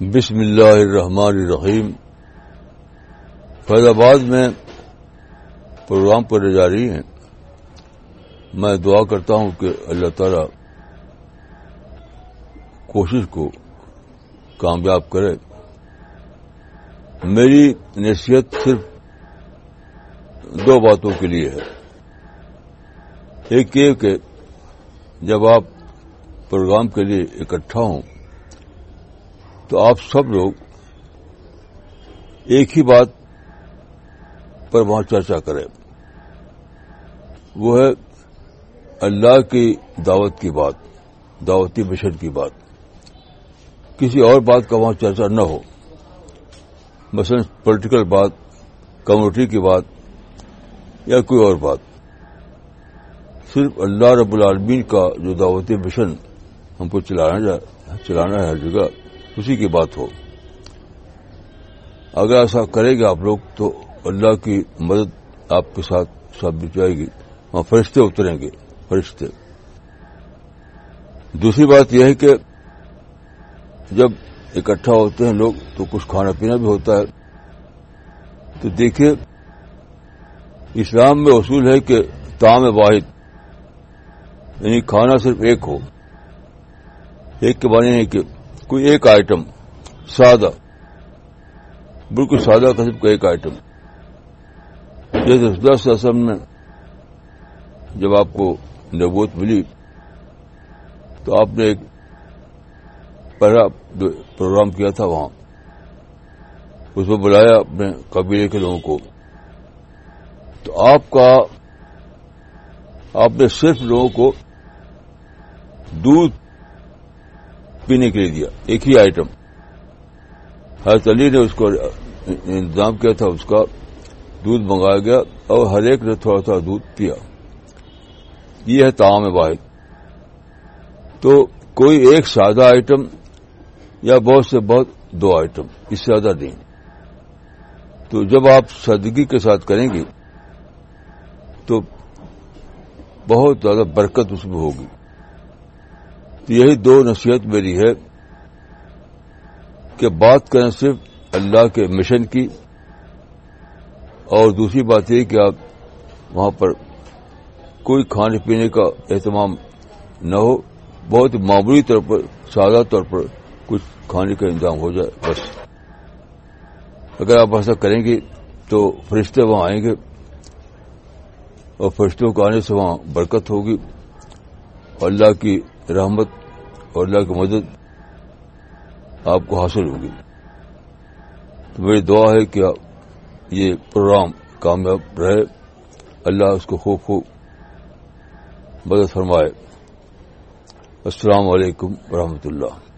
بسم اللہ الرحمن الرحیم۔ فیض آباد میں پروگرام پر جاری ہیں۔ میں دعا کرتا ہوں کہ اللہ تعالی کوشش کو کامیاب کرے۔ میری نصیحت صرف دو باتوں کے لیے ہے۔ ایک یہ کہ جب آپ پروگرام کے لیے اکٹھا ہوں تو آپ سب لوگ ایک ہی بات پر وہاں چرچا کریں۔ وہ ہے اللہ کی دعوت کی بات، دعوتی مشن کی بات۔ کسی اور بات کا وہاں چرچا نہ ہو۔ مثلا پولیٹیکل بات کمیونٹی کی بات یا کوئی اور بات۔ صرف اللہ رب العالمین کا جو دعوتی مشن ہم کو چلانا چلانا ہے ہر جگہ۔ اسی کی بات ہو۔ اگر ایسا کرے گا آپ لوگ تو اللہ کی مدد آپ کے ساتھ ثابت جائے گی۔ وہاں فرشتے اتریں گے، فرشتے۔ دوسری بات یہ ہے کہ جب اکٹھا ہوتے ہیں لوگ تو کچھ کھانا پینا بھی ہوتا ہے۔ تو دیکھیے، اسلام میں اصول ہے کہ تام واحد یعنی کھانا صرف ایک ہو۔ ایک کے بارے نہیں کہ کوئی ایک آئٹم سادہ، بالکل سادہ قسم کا ایک آئٹم جیسے دس اصم میں جب آپ کو نبوت ملی، تو آپ نے ایک پہلا پروگرام کیا تھا وہاں۔ اس میں بلایا اپنے قبیلے کے لوگوں کو۔ تو آپ کا، آپ نے صرف لوگوں کو دودھ پینے کے لیے دیا۔ ایک ہی آئٹم حضرت علی نے اس کو انتظام کیا تھا، اس کا دودھ منگایا گیا اور ہر ایک نے تھوڑا تھوڑا دودھ پیا۔ یہ ہے تعام واحد۔ تو کوئی ایک سادہ آئٹم یا بہت سے بہت دو آئٹم اس سے زیادہ نہیں۔ تو جب آپ سادگی کے ساتھ کریں گے تو بہت زیادہ برکت اس میں ہوگی۔ یہی دو نصیحت میری ہے کہ بات کریں صرف اللہ کے مشن کی اور دوسری بات یہ کہ آپ وہاں پر کوئی کھانے پینے کا اہتمام نہ ہو، بہت معمولی طور پر، سادہ طور پر کچھ کھانے کا انتظام ہو جائے، بس۔ اگر آپ ایسا کریں گے تو فرشتے وہاں آئیں گے اور فرشتوں کو آنے سے وہاں برکت ہوگی۔ اور اللہ کی رحمت اور اللہ کی مدد آپ کو حاصل ہوگی۔ تو میری دعا ہے کہ یہ پروگرام کامیاب رہے۔ اللہ اس کو خوب خوب مدد فرمائے۔ السلام علیکم ورحمۃ اللہ۔